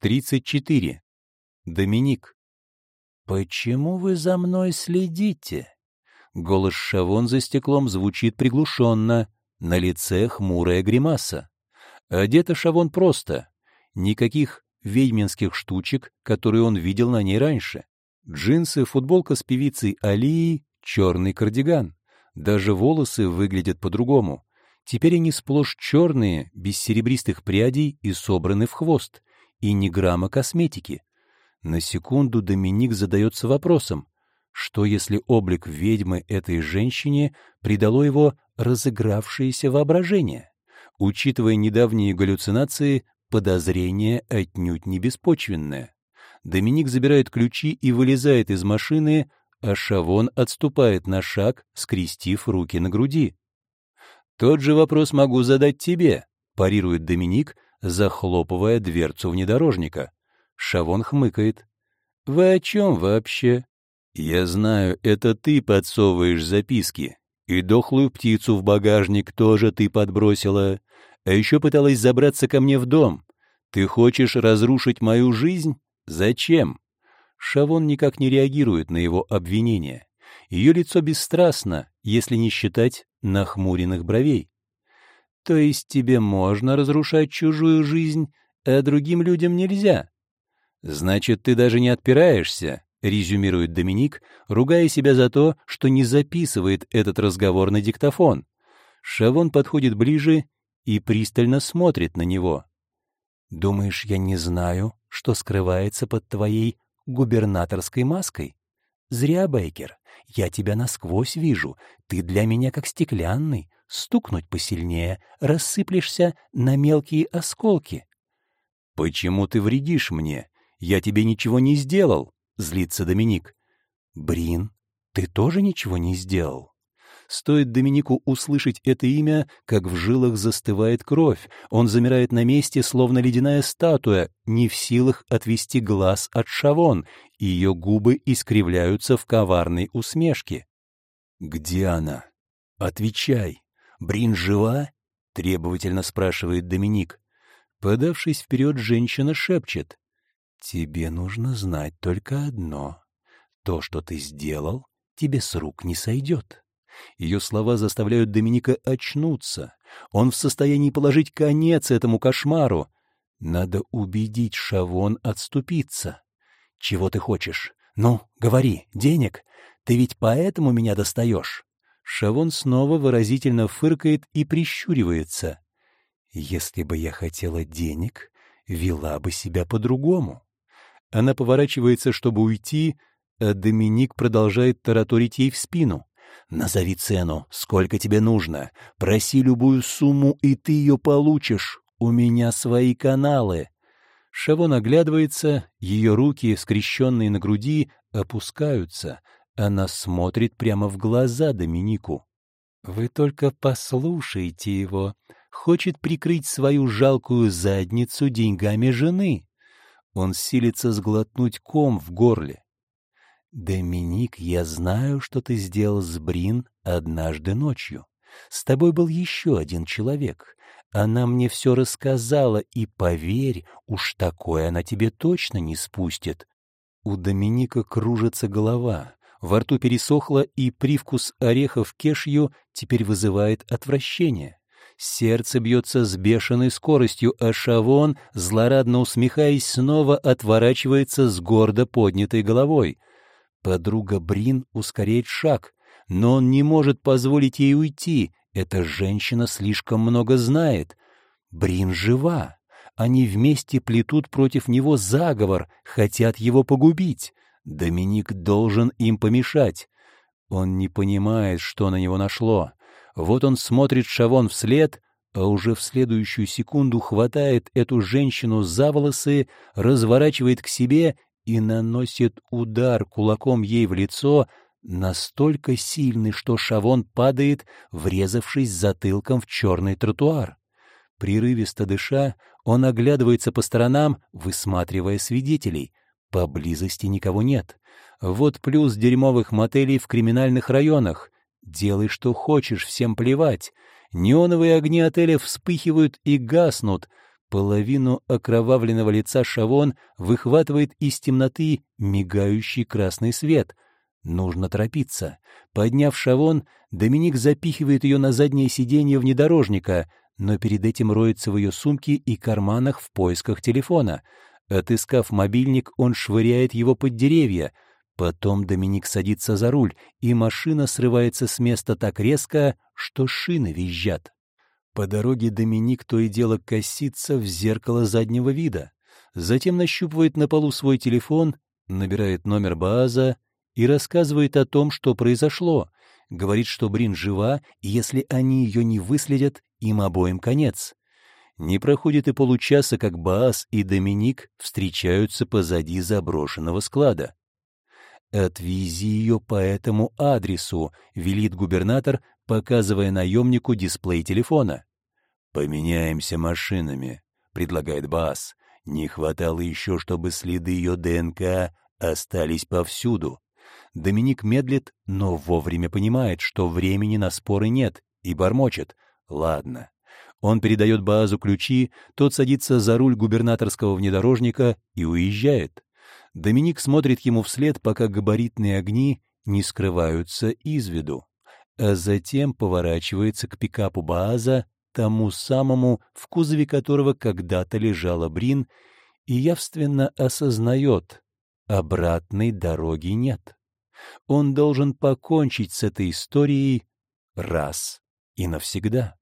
34. Доминик. «Почему вы за мной следите?» Голос Шавон за стеклом звучит приглушенно, на лице хмурая гримаса. Одета Шавон просто. Никаких ведьминских штучек, которые он видел на ней раньше. Джинсы, футболка с певицей Алией, черный кардиган. Даже волосы выглядят по-другому. Теперь они сплошь черные, без серебристых прядей и собраны в хвост. И ни грамма косметики. На секунду Доминик задается вопросом, что если облик ведьмы этой женщине придало его разыгравшееся воображение? Учитывая недавние галлюцинации, подозрение отнюдь не беспочвенное. Доминик забирает ключи и вылезает из машины, а Шавон отступает на шаг, скрестив руки на груди. «Тот же вопрос могу задать тебе», — парирует Доминик, захлопывая дверцу внедорожника. Шавон хмыкает. «Вы о чем вообще?» «Я знаю, это ты подсовываешь записки. И дохлую птицу в багажник тоже ты подбросила. А еще пыталась забраться ко мне в дом. Ты хочешь разрушить мою жизнь? Зачем?» Шавон никак не реагирует на его обвинение. Ее лицо бесстрастно, если не считать нахмуренных бровей. «То есть тебе можно разрушать чужую жизнь, а другим людям нельзя?» «Значит, ты даже не отпираешься?» — резюмирует Доминик, ругая себя за то, что не записывает этот разговор на диктофон. Шавон подходит ближе и пристально смотрит на него. «Думаешь, я не знаю, что скрывается под твоей губернаторской маской? Зря, Бейкер, я тебя насквозь вижу, ты для меня как стеклянный, стукнуть посильнее, рассыплешься на мелкие осколки». «Почему ты вредишь мне? Я тебе ничего не сделал», — злится Доминик. «Брин, ты тоже ничего не сделал?» Стоит Доминику услышать это имя, как в жилах застывает кровь. Он замирает на месте, словно ледяная статуя, не в силах отвести глаз от Шавон, и ее губы искривляются в коварной усмешке. «Где она? Отвечай. Брин жива?» — требовательно спрашивает Доминик. Подавшись вперед, женщина шепчет. «Тебе нужно знать только одно. То, что ты сделал, тебе с рук не сойдет». Ее слова заставляют Доминика очнуться. Он в состоянии положить конец этому кошмару. Надо убедить Шавон отступиться. «Чего ты хочешь? Ну, говори, денег? Ты ведь поэтому меня достаешь?» Шавон снова выразительно фыркает и прищуривается. «Если бы я хотела денег, вела бы себя по-другому». Она поворачивается, чтобы уйти, а Доминик продолжает тараторить ей в спину. Назови цену, сколько тебе нужно. Проси любую сумму, и ты ее получишь. У меня свои каналы. Шавон оглядывается, ее руки, скрещенные на груди, опускаются. Она смотрит прямо в глаза Доминику. «Вы только послушайте его. Хочет прикрыть свою жалкую задницу деньгами жены». Он силится сглотнуть ком в горле. «Доминик, я знаю, что ты сделал с Брин однажды ночью. С тобой был еще один человек. Она мне все рассказала, и, поверь, уж такое она тебе точно не спустит». У Доминика кружится голова, во рту пересохло, и привкус орехов кешью теперь вызывает отвращение. Сердце бьется с бешеной скоростью, а Шавон, злорадно усмехаясь, снова отворачивается с гордо поднятой головой — Подруга Брин ускоряет шаг, но он не может позволить ей уйти. Эта женщина слишком много знает. Брин жива. Они вместе плетут против него заговор, хотят его погубить. Доминик должен им помешать. Он не понимает, что на него нашло. Вот он смотрит Шавон вслед, а уже в следующую секунду хватает эту женщину за волосы, разворачивает к себе и наносит удар кулаком ей в лицо, настолько сильный, что Шавон падает, врезавшись затылком в черный тротуар. Прерывисто дыша, он оглядывается по сторонам, высматривая свидетелей. Поблизости никого нет. Вот плюс дерьмовых мотелей в криминальных районах. Делай, что хочешь, всем плевать. Неоновые огни отеля вспыхивают и гаснут. Половину окровавленного лица Шавон выхватывает из темноты мигающий красный свет. Нужно торопиться. Подняв Шавон, Доминик запихивает ее на заднее сиденье внедорожника, но перед этим роется в ее сумке и карманах в поисках телефона. Отыскав мобильник, он швыряет его под деревья. Потом Доминик садится за руль, и машина срывается с места так резко, что шины визжат. По дороге Доминик то и дело косится в зеркало заднего вида. Затем нащупывает на полу свой телефон, набирает номер Бааза и рассказывает о том, что произошло. Говорит, что Брин жива, и если они ее не выследят, им обоим конец. Не проходит и получаса, как Баас и Доминик встречаются позади заброшенного склада. «Отвези ее по этому адресу», — велит губернатор, показывая наемнику дисплей телефона. «Поменяемся машинами», — предлагает Бас. «Не хватало еще, чтобы следы ее ДНК остались повсюду». Доминик медлит, но вовремя понимает, что времени на споры нет, и бормочет. «Ладно». Он передает Баазу ключи, тот садится за руль губернаторского внедорожника и уезжает. Доминик смотрит ему вслед, пока габаритные огни не скрываются из виду, а затем поворачивается к пикапу Бааза тому самому, в кузове которого когда-то лежала Брин, и явственно осознает — обратной дороги нет. Он должен покончить с этой историей раз и навсегда.